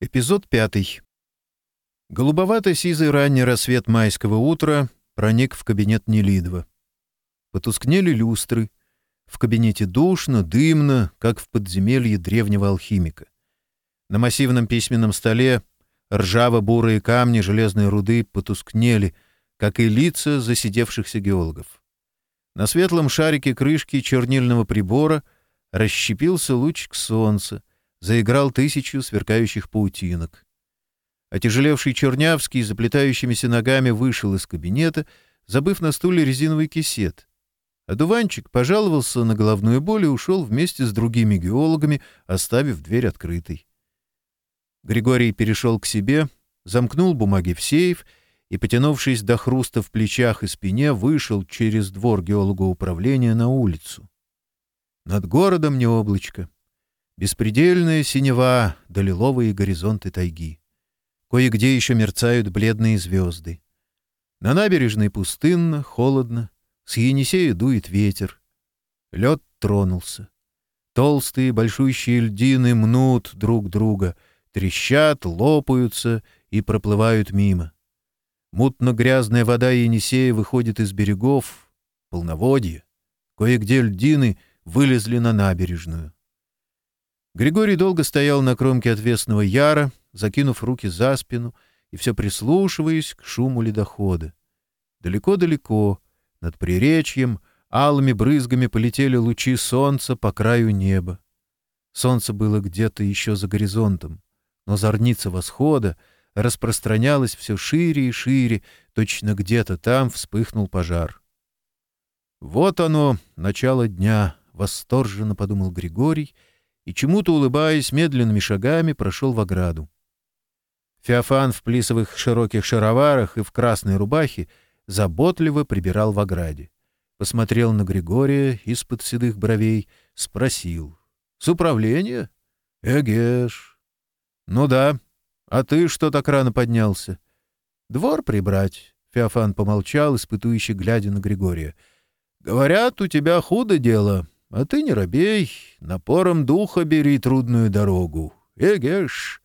Эпизод пятый. Голубовато-сизый ранний рассвет майского утра проник в кабинет Нелидова. Потускнели люстры. В кабинете душно, дымно, как в подземелье древнего алхимика. На массивном письменном столе ржаво-бурые камни железной руды потускнели, как и лица засидевшихся геологов. На светлом шарике крышки чернильного прибора расщепился лучик солнца, заиграл тысячу сверкающих паутинок. Отяжелевший Чернявский заплетающимися ногами вышел из кабинета, забыв на стуле резиновый кисет. Дуванчик пожаловался на головную боль и ушел вместе с другими геологами, оставив дверь открытой. Григорий перешел к себе, замкнул бумаги в сейф и, потянувшись до хруста в плечах и спине, вышел через двор геологоуправления на улицу. Над городом не облачко. Беспредельная синева долиловые горизонты тайги. Кое-где еще мерцают бледные звезды. На набережной пустынно, холодно, с Енисея дует ветер. Лед тронулся. Толстые большущие льдины мнут друг друга, трещат, лопаются и проплывают мимо. Мутно-грязная вода Енисея выходит из берегов, полноводье. Кое-где льдины вылезли на набережную. Григорий долго стоял на кромке отвесного яра, закинув руки за спину и все прислушиваясь к шуму ледохода. Далеко-далеко, над приречьем, алыми брызгами полетели лучи солнца по краю неба. Солнце было где-то еще за горизонтом, но зорница восхода распространялась все шире и шире, точно где-то там вспыхнул пожар. «Вот оно, начало дня!» — восторженно подумал Григорий — и, чему-то улыбаясь, медленными шагами прошел в ограду. Феофан в плисовых широких шароварах и в красной рубахе заботливо прибирал в ограде. Посмотрел на Григория из-под седых бровей, спросил. — С управления? — Эгеш. — Ну да. А ты что так рано поднялся? — Двор прибрать. Феофан помолчал, испытывающе глядя на Григория. — Говорят, у тебя худо дело. — а ты не робей, напором духа бери трудную дорогу. Эгеш!»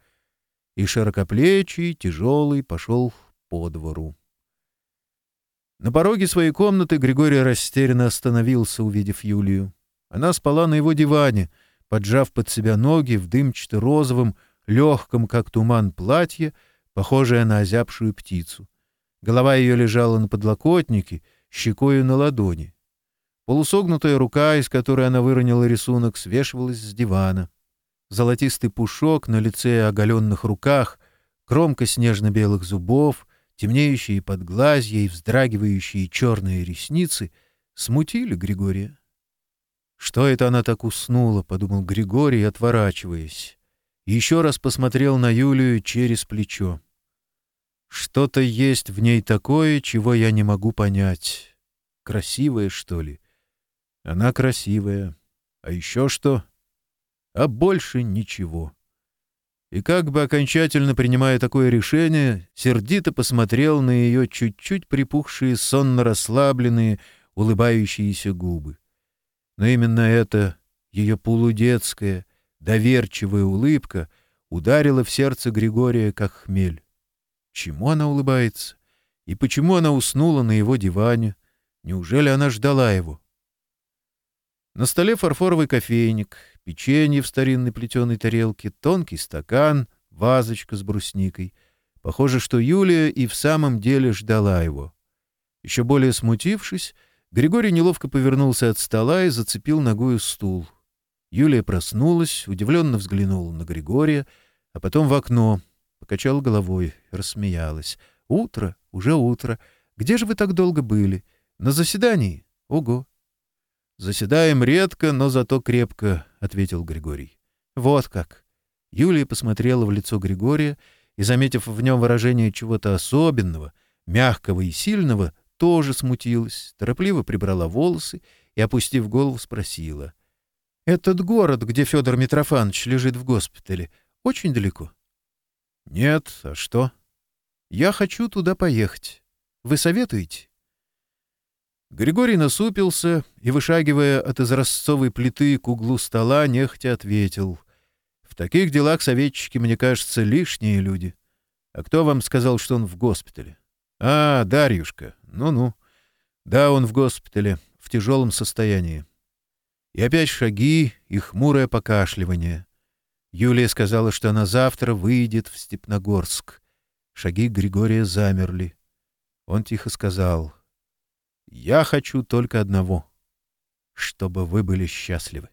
И широкоплечий, тяжелый, пошел по двору. На пороге своей комнаты Григорий растерянно остановился, увидев Юлию. Она спала на его диване, поджав под себя ноги в дымчато-розовом, легком, как туман, платье, похожее на озябшую птицу. Голова ее лежала на подлокотнике, щекою на ладони. Полусогнутая рука, из которой она выронила рисунок, свешивалась с дивана. Золотистый пушок на лице оголенных руках, кромка снежно-белых зубов, темнеющие подглазья и вздрагивающие черные ресницы смутили Григория. «Что это она так уснула?» — подумал Григорий, отворачиваясь. Еще раз посмотрел на Юлию через плечо. «Что-то есть в ней такое, чего я не могу понять. Красивое, что ли?» Она красивая. А еще что? А больше ничего. И как бы окончательно принимая такое решение, сердито посмотрел на ее чуть-чуть припухшие, сонно расслабленные, улыбающиеся губы. Но именно эта ее полудетская, доверчивая улыбка ударила в сердце Григория, как хмель. Чему она улыбается? И почему она уснула на его диване? Неужели она ждала его? На столе фарфоровый кофейник, печенье в старинной плетеной тарелке, тонкий стакан, вазочка с брусникой. Похоже, что Юлия и в самом деле ждала его. Еще более смутившись, Григорий неловко повернулся от стола и зацепил ногою стул. Юлия проснулась, удивленно взглянула на Григория, а потом в окно, покачала головой, рассмеялась. «Утро, уже утро. Где же вы так долго были? На заседании? Ого!» «Заседаем редко, но зато крепко», — ответил Григорий. «Вот как». Юлия посмотрела в лицо Григория и, заметив в нем выражение чего-то особенного, мягкого и сильного, тоже смутилась, торопливо прибрала волосы и, опустив голову, спросила. «Этот город, где Федор Митрофанович лежит в госпитале, очень далеко?» «Нет, а что?» «Я хочу туда поехать. Вы советуете?» Григорий насупился и, вышагивая от изразцовой плиты к углу стола, нехотя ответил. «В таких делах советчики, мне кажется, лишние люди. А кто вам сказал, что он в госпитале?» «А, Дарьюшка. Ну-ну. Да, он в госпитале, в тяжелом состоянии». И опять шаги и хмурое покашливание. Юлия сказала, что она завтра выйдет в Степногорск. Шаги Григория замерли. Он тихо сказал — я хочу только одного, чтобы вы были счастливы.